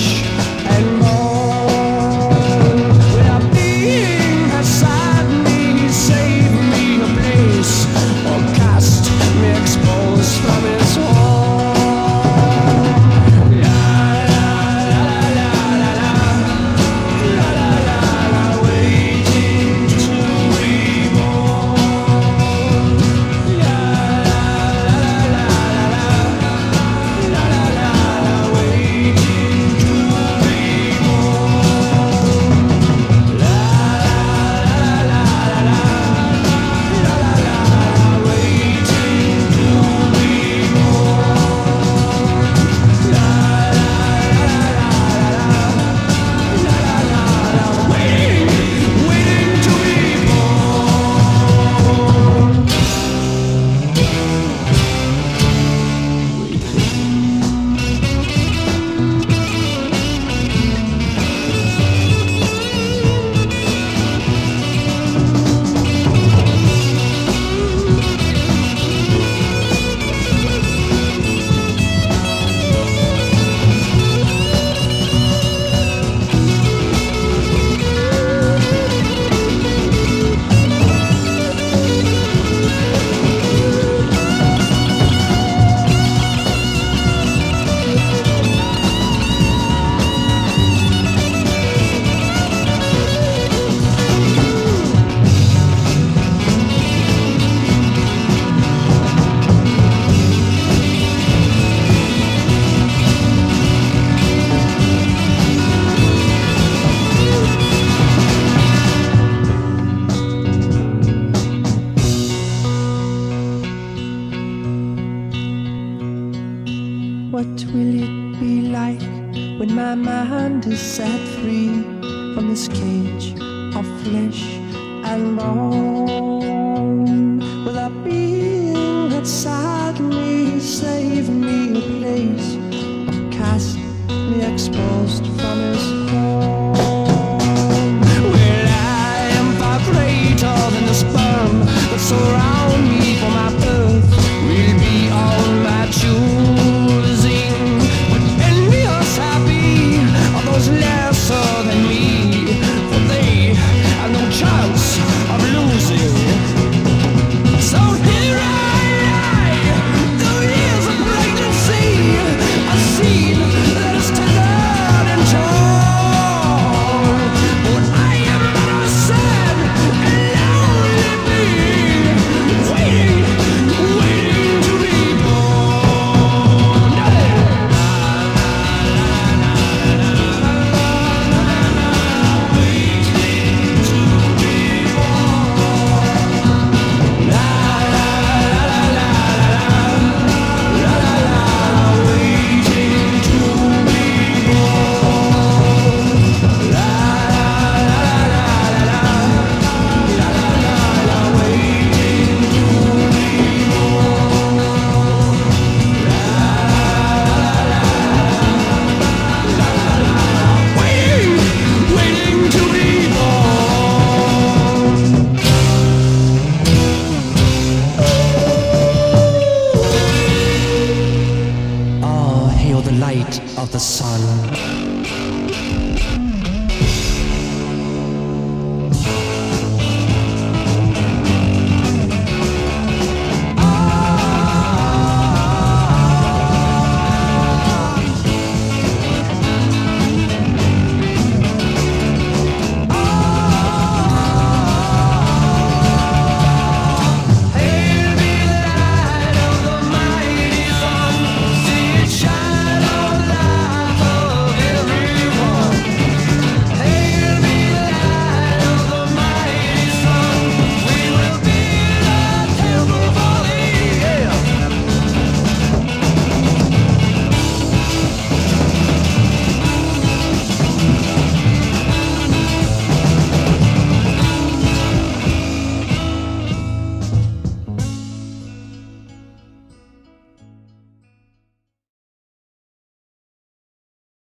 wish What will it be like when my mind is set free from this cage of flesh and bone?